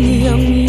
yang